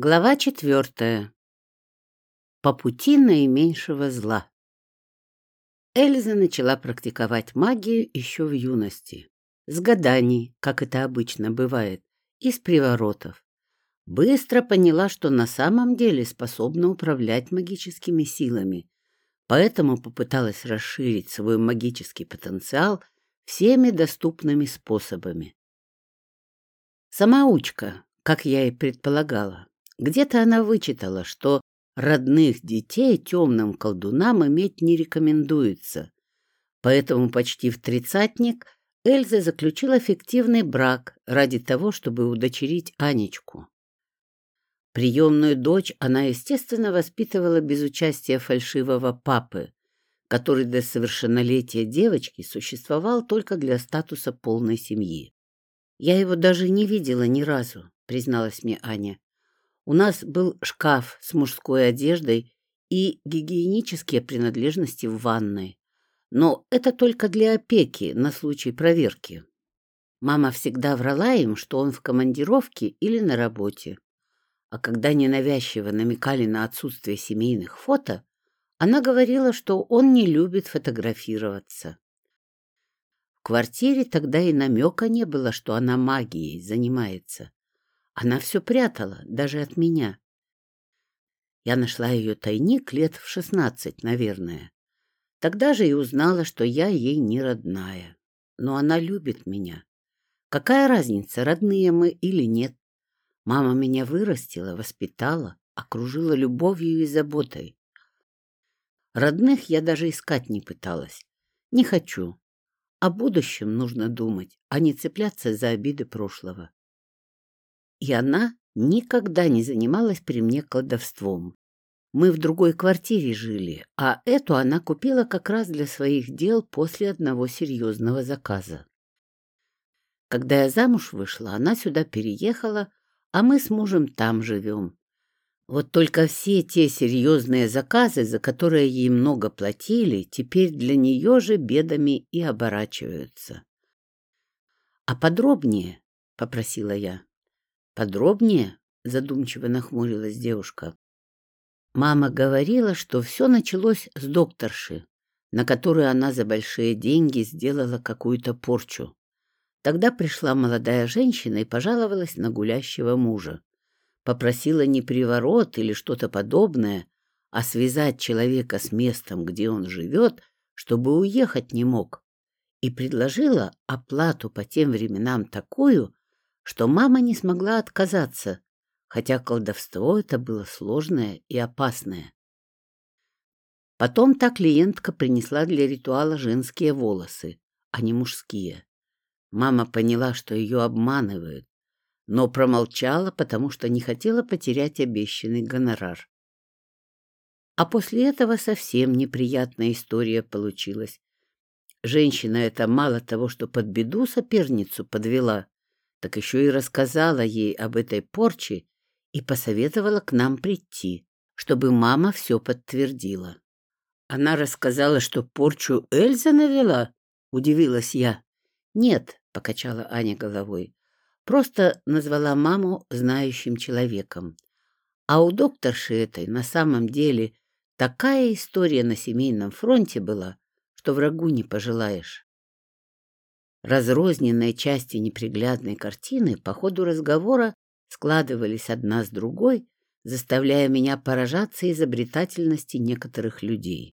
Глава четвертая. По пути наименьшего зла. Эльза начала практиковать магию еще в юности. С гаданий, как это обычно бывает, и с приворотов. Быстро поняла, что на самом деле способна управлять магическими силами, поэтому попыталась расширить свой магический потенциал всеми доступными способами. Самоучка, как я и предполагала. Где-то она вычитала, что родных детей темным колдунам иметь не рекомендуется. Поэтому почти в тридцатник Эльза заключила фиктивный брак ради того, чтобы удочерить Анечку. Приемную дочь она, естественно, воспитывала без участия фальшивого папы, который до совершеннолетия девочки существовал только для статуса полной семьи. «Я его даже не видела ни разу», — призналась мне Аня. У нас был шкаф с мужской одеждой и гигиенические принадлежности в ванной. Но это только для опеки на случай проверки. Мама всегда врала им, что он в командировке или на работе. А когда ненавязчиво намекали на отсутствие семейных фото, она говорила, что он не любит фотографироваться. В квартире тогда и намека не было, что она магией занимается. Она все прятала, даже от меня. Я нашла ее тайник лет в шестнадцать, наверное. Тогда же и узнала, что я ей не родная. Но она любит меня. Какая разница, родные мы или нет? Мама меня вырастила, воспитала, окружила любовью и заботой. Родных я даже искать не пыталась. Не хочу. О будущем нужно думать, а не цепляться за обиды прошлого. И она никогда не занималась при мне колдовством. Мы в другой квартире жили, а эту она купила как раз для своих дел после одного серьезного заказа. Когда я замуж вышла, она сюда переехала, а мы с мужем там живем. Вот только все те серьезные заказы, за которые ей много платили, теперь для нее же бедами и оборачиваются. — А подробнее? — попросила я. Подробнее? Задумчиво нахмурилась девушка. Мама говорила, что все началось с докторши, на которую она за большие деньги сделала какую-то порчу. Тогда пришла молодая женщина и пожаловалась на гулящего мужа. Попросила не приворот или что-то подобное, а связать человека с местом, где он живет, чтобы уехать не мог. И предложила оплату по тем временам такую, что мама не смогла отказаться, хотя колдовство это было сложное и опасное. Потом та клиентка принесла для ритуала женские волосы, а не мужские. Мама поняла, что ее обманывают, но промолчала, потому что не хотела потерять обещанный гонорар. А после этого совсем неприятная история получилась. Женщина эта мало того, что под беду соперницу подвела, так еще и рассказала ей об этой порче и посоветовала к нам прийти, чтобы мама все подтвердила. Она рассказала, что порчу Эльза навела? Удивилась я. Нет, покачала Аня головой. Просто назвала маму знающим человеком. А у докторши этой на самом деле такая история на семейном фронте была, что врагу не пожелаешь. Разрозненные части неприглядной картины по ходу разговора складывались одна с другой, заставляя меня поражаться изобретательности некоторых людей.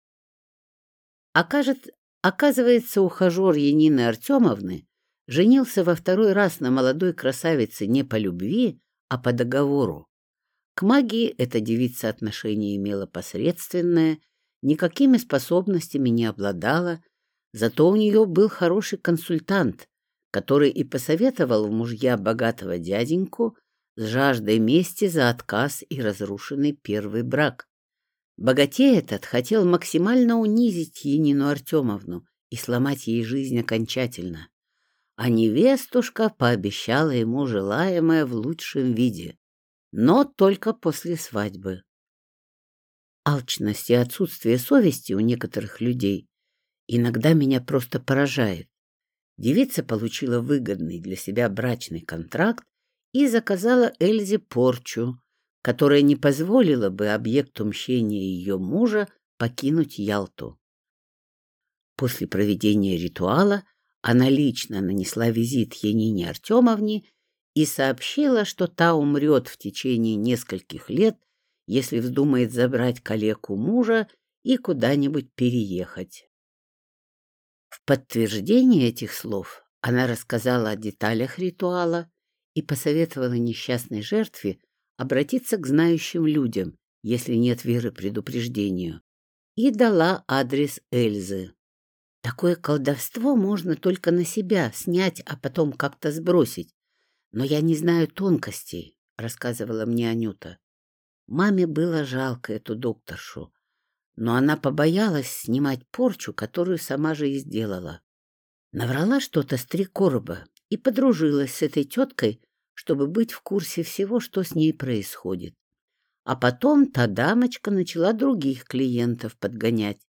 Окажет, оказывается, ухажер Янины Артемовны женился во второй раз на молодой красавице не по любви, а по договору. К магии эта девица отношение имела посредственное, никакими способностями не обладала, Зато у нее был хороший консультант, который и посоветовал в мужья богатого дяденьку с жаждой мести за отказ и разрушенный первый брак. Богатей этот хотел максимально унизить Енину Артемовну и сломать ей жизнь окончательно. А невестушка пообещала ему желаемое в лучшем виде, но только после свадьбы. Алчность и отсутствие совести у некоторых людей иногда меня просто поражает. Девица получила выгодный для себя брачный контракт и заказала Эльзе порчу, которое не позволило бы объекту мщения ее мужа покинуть Ялту. После проведения ритуала она лично нанесла визит Янине Артемовне и сообщила, что та умрет в течение нескольких лет, если вздумает забрать калеку мужа и куда-нибудь переехать. Подтверждение этих слов она рассказала о деталях ритуала и посоветовала несчастной жертве обратиться к знающим людям, если нет веры предупреждению, и дала адрес Эльзы. Такое колдовство можно только на себя снять, а потом как-то сбросить. Но я не знаю тонкостей, — рассказывала мне Анюта. Маме было жалко эту докторшу, но она побоялась снимать порчу, которую сама же и сделала. Наврала что-то с три короба и подружилась с этой теткой, чтобы быть в курсе всего, что с ней происходит. А потом та дамочка начала других клиентов подгонять.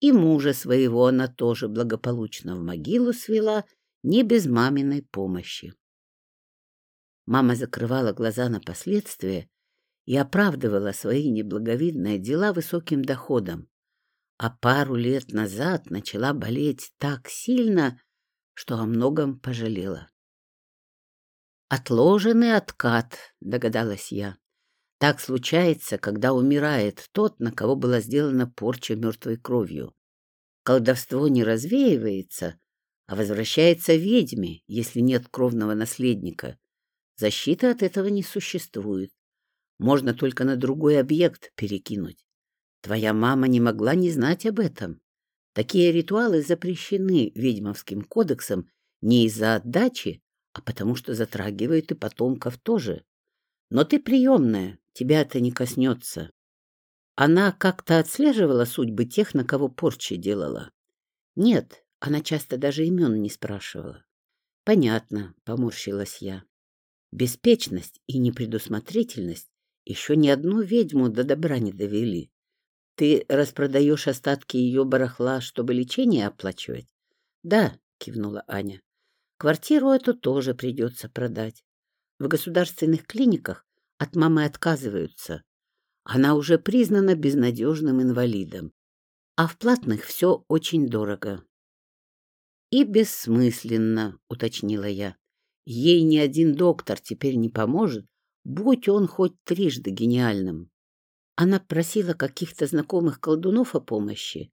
И мужа своего она тоже благополучно в могилу свела, не без маминой помощи. Мама закрывала глаза на последствия и оправдывала свои неблаговидные дела высоким доходом, а пару лет назад начала болеть так сильно, что о многом пожалела. «Отложенный откат», — догадалась я. Так случается, когда умирает тот, на кого была сделана порча мертвой кровью. Колдовство не развеивается, а возвращается ведьме, если нет кровного наследника. Защиты от этого не существует. Можно только на другой объект перекинуть. Твоя мама не могла не знать об этом. Такие ритуалы запрещены ведьмовским кодексом не из-за отдачи, а потому что затрагивают и потомков тоже. Но ты приемная, тебя это не коснется. Она как-то отслеживала судьбы тех, на кого порчи делала? Нет, она часто даже имен не спрашивала. Понятно, поморщилась я. Беспечность и непредусмотрительность еще ни одну ведьму до добра не довели. Ты распродаешь остатки ее барахла, чтобы лечение оплачивать? Да, кивнула Аня. Квартиру эту тоже придется продать. В государственных клиниках от мамы отказываются. Она уже признана безнадежным инвалидом. А в платных все очень дорого. И бессмысленно, уточнила я. Ей ни один доктор теперь не поможет, будь он хоть трижды гениальным. Она просила каких-то знакомых колдунов о помощи,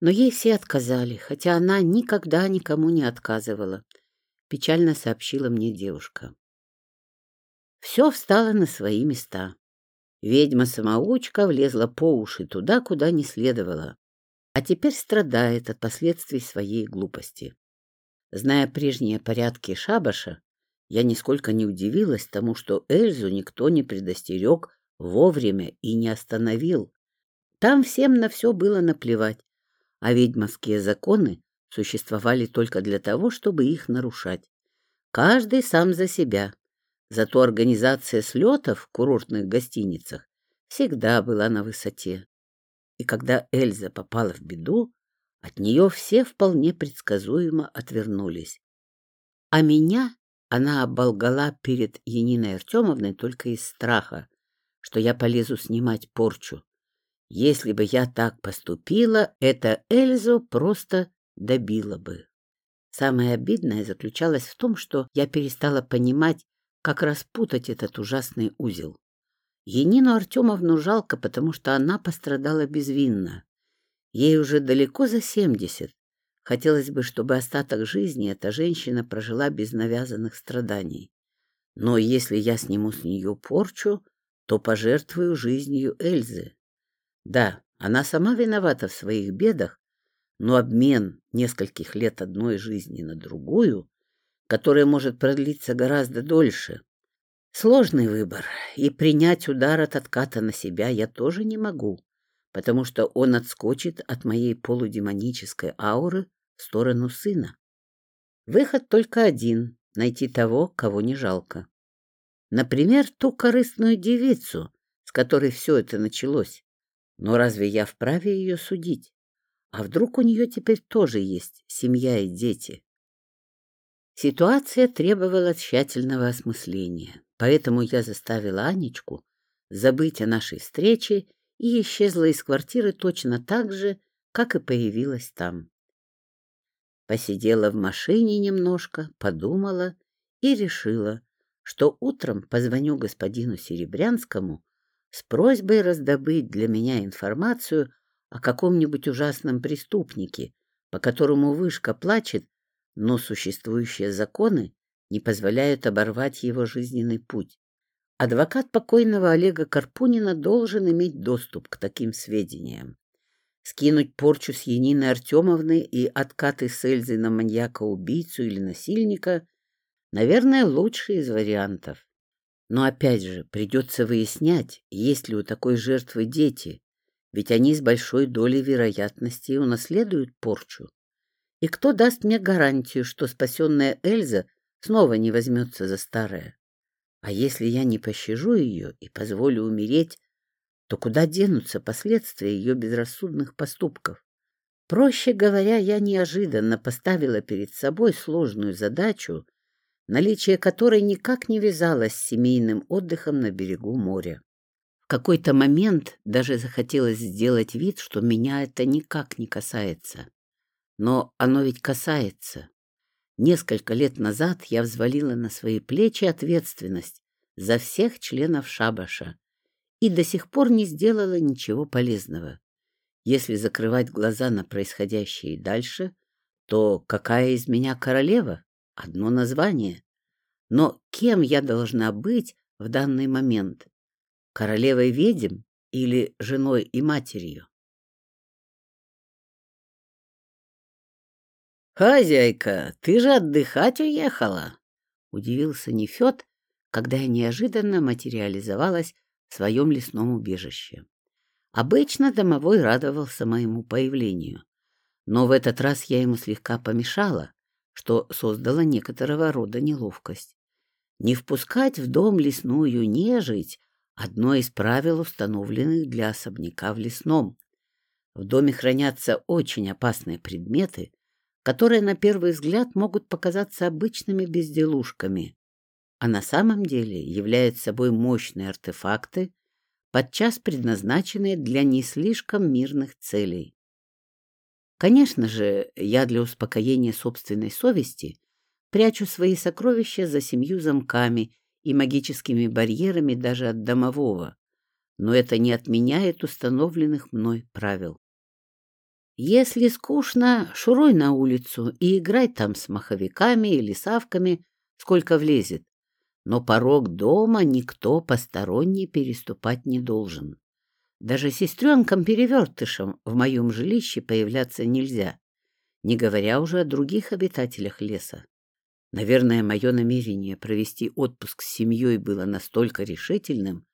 но ей все отказали, хотя она никогда никому не отказывала печально сообщила мне девушка. Все встало на свои места. Ведьма-самоучка влезла по уши туда, куда не следовало, а теперь страдает от последствий своей глупости. Зная прежние порядки шабаша, я нисколько не удивилась тому, что Эльзу никто не предостерег вовремя и не остановил. Там всем на все было наплевать, а ведьмовские законы существовали только для того, чтобы их нарушать. Каждый сам за себя. Зато организация слетов в курортных гостиницах всегда была на высоте. И когда Эльза попала в беду, от нее все вполне предсказуемо отвернулись. А меня она оболгала перед Яниной Артемовной только из страха, что я полезу снимать порчу. Если бы я так поступила, это Эльзу просто добила бы. Самое обидное заключалось в том, что я перестала понимать, как распутать этот ужасный узел. Енину Артемовну жалко, потому что она пострадала безвинно. Ей уже далеко за семьдесят. Хотелось бы, чтобы остаток жизни эта женщина прожила без навязанных страданий. Но если я сниму с нее порчу, то пожертвую жизнью Эльзы. Да, она сама виновата в своих бедах, но обмен нескольких лет одной жизни на другую, которая может продлиться гораздо дольше, сложный выбор, и принять удар от отката на себя я тоже не могу, потому что он отскочит от моей полудемонической ауры в сторону сына. Выход только один — найти того, кого не жалко. Например, ту корыстную девицу, с которой все это началось. Но разве я вправе ее судить? А вдруг у нее теперь тоже есть семья и дети? Ситуация требовала тщательного осмысления, поэтому я заставила Анечку забыть о нашей встрече и исчезла из квартиры точно так же, как и появилась там. Посидела в машине немножко, подумала и решила, что утром позвоню господину Серебрянскому с просьбой раздобыть для меня информацию о каком-нибудь ужасном преступнике, по которому вышка плачет, но существующие законы не позволяют оборвать его жизненный путь. Адвокат покойного Олега Карпунина должен иметь доступ к таким сведениям. Скинуть порчу с Янины Артемовны и откаты с Эльзой на маньяка-убийцу или насильника — наверное, лучший из вариантов. Но опять же, придется выяснять, есть ли у такой жертвы дети, ведь они с большой долей вероятности унаследуют порчу. И кто даст мне гарантию, что спасенная Эльза снова не возьмется за старое? А если я не пощажу ее и позволю умереть, то куда денутся последствия ее безрассудных поступков? Проще говоря, я неожиданно поставила перед собой сложную задачу, наличие которой никак не вязалось с семейным отдыхом на берегу моря. В какой-то момент даже захотелось сделать вид, что меня это никак не касается. Но оно ведь касается. Несколько лет назад я взвалила на свои плечи ответственность за всех членов шабаша и до сих пор не сделала ничего полезного. Если закрывать глаза на происходящее дальше, то какая из меня королева? одно название. Но кем я должна быть в данный момент? Королевой ведьм или женой и матерью? «Хозяйка, ты же отдыхать уехала!» — удивился Нефед, когда я неожиданно материализовалась в своем лесном убежище. Обычно домовой радовался моему появлению, но в этот раз я ему слегка помешала, что создало некоторого рода неловкость. Не впускать в дом лесную нежить — одно из правил, установленных для особняка в лесном. В доме хранятся очень опасные предметы, которые на первый взгляд могут показаться обычными безделушками, а на самом деле являются собой мощные артефакты, подчас предназначенные для не слишком мирных целей. Конечно же, я для успокоения собственной совести прячу свои сокровища за семью замками и магическими барьерами даже от домового, но это не отменяет установленных мной правил. Если скучно, шуруй на улицу и играй там с маховиками или савками, сколько влезет, но порог дома никто посторонний переступать не должен. Даже сестренкам-перевертышам в моем жилище появляться нельзя, не говоря уже о других обитателях леса. Наверное, мое намерение провести отпуск с семьей было настолько решительным,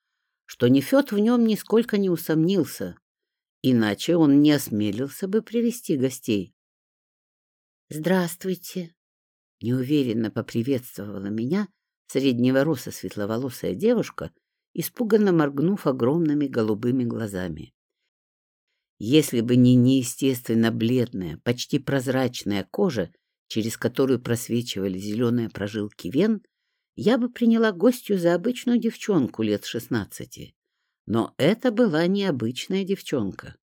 что Нефед в нем нисколько не усомнился, иначе он не осмелился бы привести гостей. «Здравствуйте!» — неуверенно поприветствовала меня среднего роста светловолосая девушка — испуганно моргнув огромными голубыми глазами. Если бы не неестественно бледная, почти прозрачная кожа, через которую просвечивали зеленые прожилки вен, я бы приняла гостью за обычную девчонку лет шестнадцати. Но это была необычная девчонка.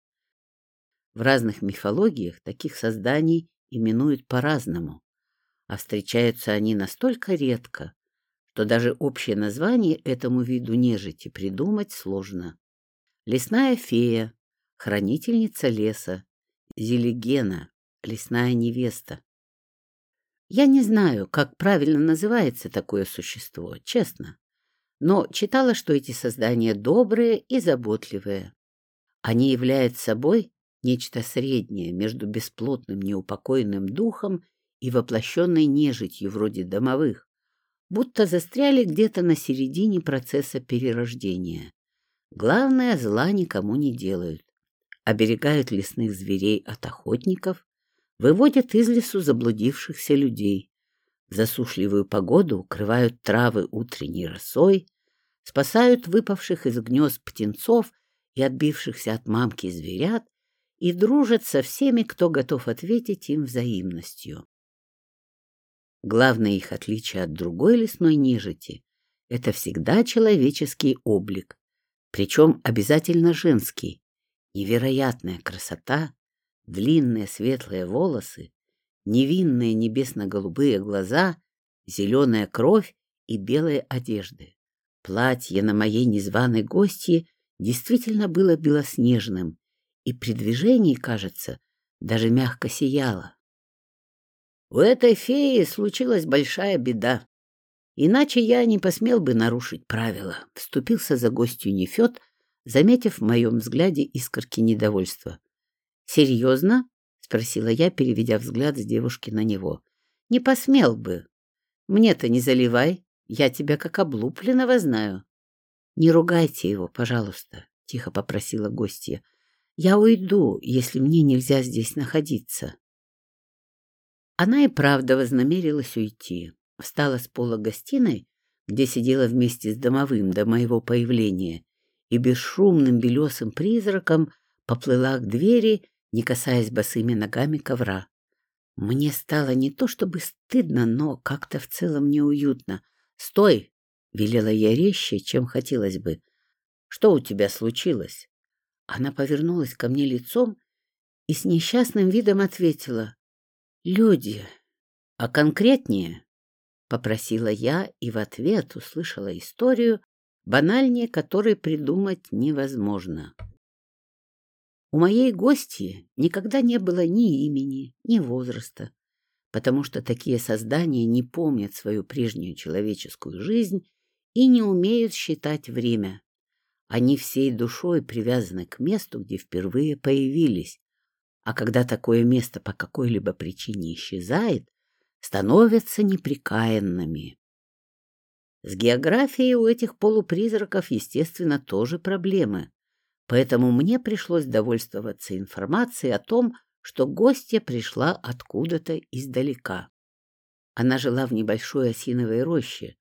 В разных мифологиях таких созданий именуют по-разному, а встречаются они настолько редко, что даже общее название этому виду нежити придумать сложно. Лесная фея, хранительница леса, зелегена, лесная невеста. Я не знаю, как правильно называется такое существо, честно, но читала, что эти создания добрые и заботливые. Они являются собой нечто среднее между бесплотным неупокоенным духом и воплощенной нежитью вроде домовых, будто застряли где-то на середине процесса перерождения. Главное, зла никому не делают. Оберегают лесных зверей от охотников, выводят из лесу заблудившихся людей. В засушливую погоду укрывают травы утренней росой, спасают выпавших из гнезд птенцов и отбившихся от мамки зверят и дружат со всеми, кто готов ответить им взаимностью. Главное их отличие от другой лесной нежити — это всегда человеческий облик. причем обязательно женский. Невероятная красота, длинные светлые волосы, невинные небесно-голубые глаза, зеленая кровь и белые одежды. Платье на моей незваной гости действительно было белоснежным, и при движении, кажется, даже мягко сияло. У этой феи случилась большая беда. Иначе я не посмел бы нарушить правила, — вступился за гостью Нефед, заметив в моем взгляде искорки недовольства. — Серьезно? — спросила я, переведя взгляд с девушки на него. — Не посмел бы. Мне-то не заливай, я тебя как облупленного знаю. — Не ругайте его, пожалуйста, — тихо попросила гостья. — Я уйду, если мне нельзя здесь находиться. Она и правда вознамерилась уйти. Встала с пола гостиной, где сидела вместе с домовым до моего появления, и бесшумным белесым призраком поплыла к двери, не касаясь босыми ногами ковра. Мне стало не то чтобы стыдно, но как-то в целом неуютно. «Стой!» — велела я резче, чем хотелось бы. «Что у тебя случилось?» Она повернулась ко мне лицом и с несчастным видом ответила. «Люди, а конкретнее?» — попросила я и в ответ услышала историю, банальнее которой придумать невозможно. У моей гости никогда не было ни имени, ни возраста, потому что такие создания не помнят свою прежнюю человеческую жизнь и не умеют считать время. Они всей душой привязаны к месту, где впервые появились, а когда такое место по какой-либо причине исчезает, становятся неприкаянными. С географией у этих полупризраков, естественно, тоже проблемы, поэтому мне пришлось довольствоваться информацией о том, что гостья пришла откуда-то издалека. Она жила в небольшой осиновой роще,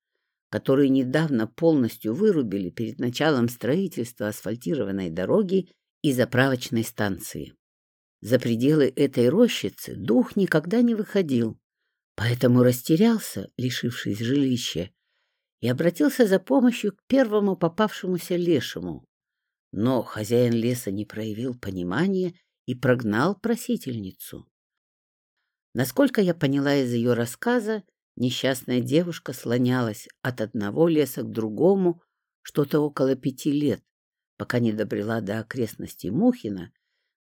которую недавно полностью вырубили перед началом строительства асфальтированной дороги и заправочной станции. За пределы этой рощицы дух никогда не выходил, поэтому растерялся, лишившись жилища, и обратился за помощью к первому попавшемуся лешему. Но хозяин леса не проявил понимания и прогнал просительницу. Насколько я поняла из ее рассказа, несчастная девушка слонялась от одного леса к другому что-то около пяти лет, пока не добрела до окрестностей Мухина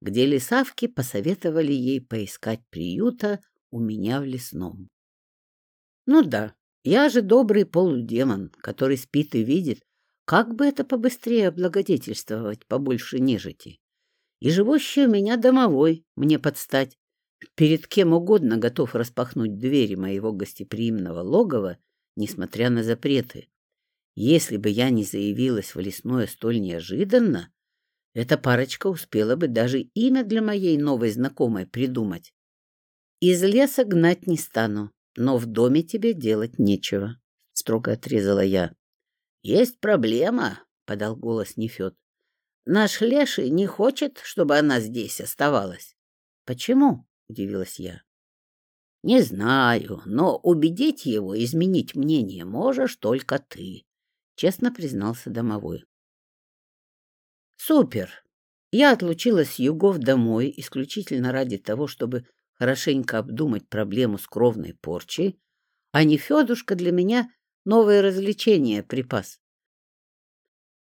где лесавки посоветовали ей поискать приюта у меня в лесном. Ну да, я же добрый полудемон, который спит и видит, как бы это побыстрее облагодетельствовать побольше нежити. И живущий у меня домовой, мне подстать, перед кем угодно готов распахнуть двери моего гостеприимного логова, несмотря на запреты. Если бы я не заявилась в лесное столь неожиданно, эта парочка успела бы даже имя для моей новой знакомой придумать. Из леса гнать не стану, но в доме тебе делать нечего, — строго отрезала я. — Есть проблема, — подал голос Нефед. — Наш леший не хочет, чтобы она здесь оставалась. — Почему? — удивилась я. — Не знаю, но убедить его изменить мнение можешь только ты, — честно признался домовой. Супер! Я отлучилась с югов домой исключительно ради того, чтобы хорошенько обдумать проблему с кровной порчей, а не Федушка для меня новое развлечение припас.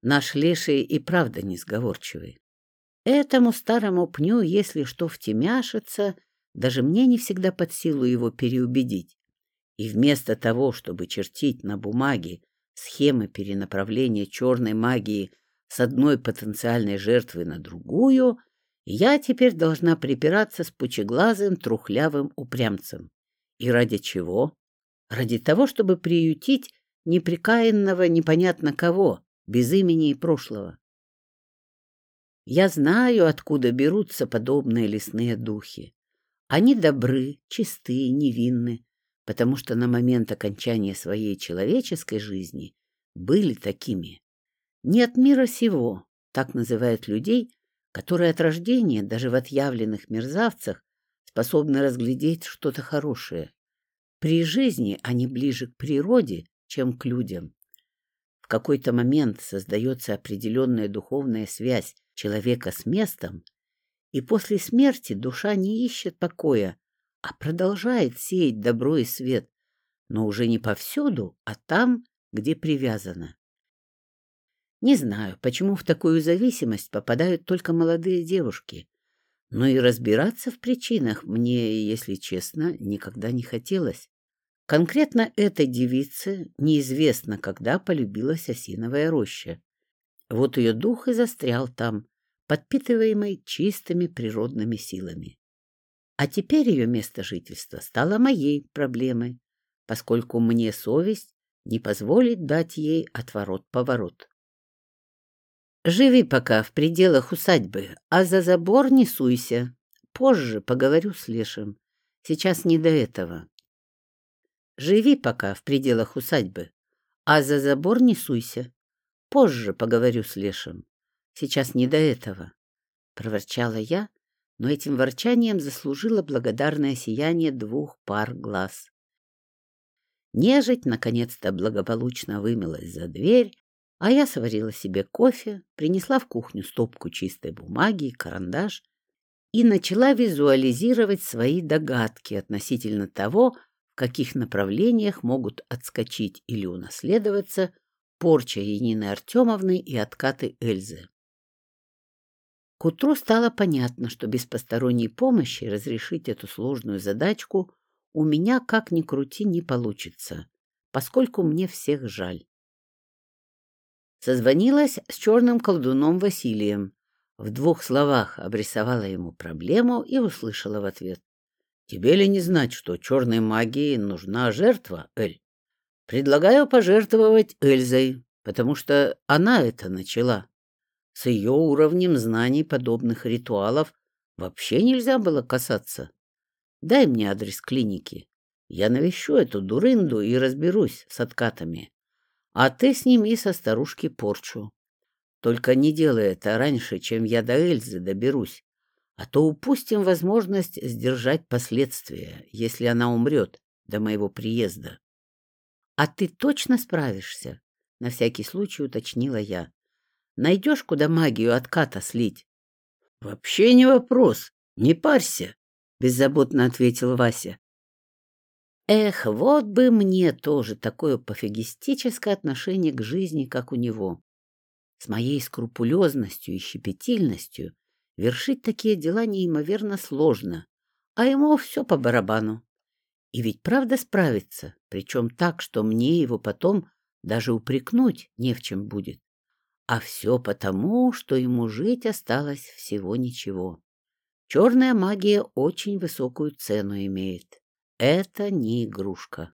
Наш леший и правда несговорчивый. Этому старому пню, если что втемяшится, даже мне не всегда под силу его переубедить. И вместо того, чтобы чертить на бумаге схемы перенаправления черной магии с одной потенциальной жертвы на другую, я теперь должна припираться с пучеглазым трухлявым упрямцем. И ради чего? Ради того, чтобы приютить неприкаянного непонятно кого, без имени и прошлого. Я знаю, откуда берутся подобные лесные духи. Они добры, чисты, невинны, потому что на момент окончания своей человеческой жизни были такими. Не от мира сего, так называют людей, которые от рождения, даже в отъявленных мерзавцах, способны разглядеть что-то хорошее. При жизни они ближе к природе, чем к людям. Какой-то момент создается определенная духовная связь человека с местом, и после смерти душа не ищет покоя, а продолжает сеять добро и свет, но уже не повсюду, а там, где привязана. Не знаю, почему в такую зависимость попадают только молодые девушки, но и разбираться в причинах мне, если честно, никогда не хотелось. Конкретно этой девице неизвестно, когда полюбилась осиновая роща. Вот ее дух и застрял там, подпитываемый чистыми природными силами. А теперь ее место жительства стало моей проблемой, поскольку мне совесть не позволит дать ей отворот-поворот. Живи пока в пределах усадьбы, а за забор не суйся. Позже поговорю с Лешим. Сейчас не до этого. Живи пока в пределах усадьбы, а за забор не суйся. Позже поговорю с Лешим. Сейчас не до этого. Проворчала я, но этим ворчанием заслужила благодарное сияние двух пар глаз. Нежить наконец-то благополучно вымылась за дверь, а я сварила себе кофе, принесла в кухню стопку чистой бумаги и карандаш и начала визуализировать свои догадки относительно того, каких направлениях могут отскочить или унаследоваться порча Янины Артемовны и откаты Эльзы. К утру стало понятно, что без посторонней помощи разрешить эту сложную задачку у меня, как ни крути, не получится, поскольку мне всех жаль. Созвонилась с черным колдуном Василием. В двух словах обрисовала ему проблему и услышала в ответ. «Тебе ли не знать, что черной магии нужна жертва, Эль? Предлагаю пожертвовать Эльзой, потому что она это начала. С ее уровнем знаний подобных ритуалов вообще нельзя было касаться. Дай мне адрес клиники. Я навещу эту дурынду и разберусь с откатами. А ты сними со старушки порчу. Только не делай это раньше, чем я до Эльзы доберусь, а то упустим возможность сдержать последствия, если она умрет до моего приезда. — А ты точно справишься? — на всякий случай уточнила я. — Найдешь, куда магию отката слить? — Вообще не вопрос, не парься, — беззаботно ответил Вася. Эх, вот бы мне тоже такое пофигистическое отношение к жизни, как у него. С моей скрупулезностью и щепетильностью вершить такие дела неимоверно сложно, а ему все по барабану. И ведь правда справится, причем так, что мне его потом даже упрекнуть не в чем будет. А все потому, что ему жить осталось всего ничего. Черная магия очень высокую цену имеет. Это не игрушка.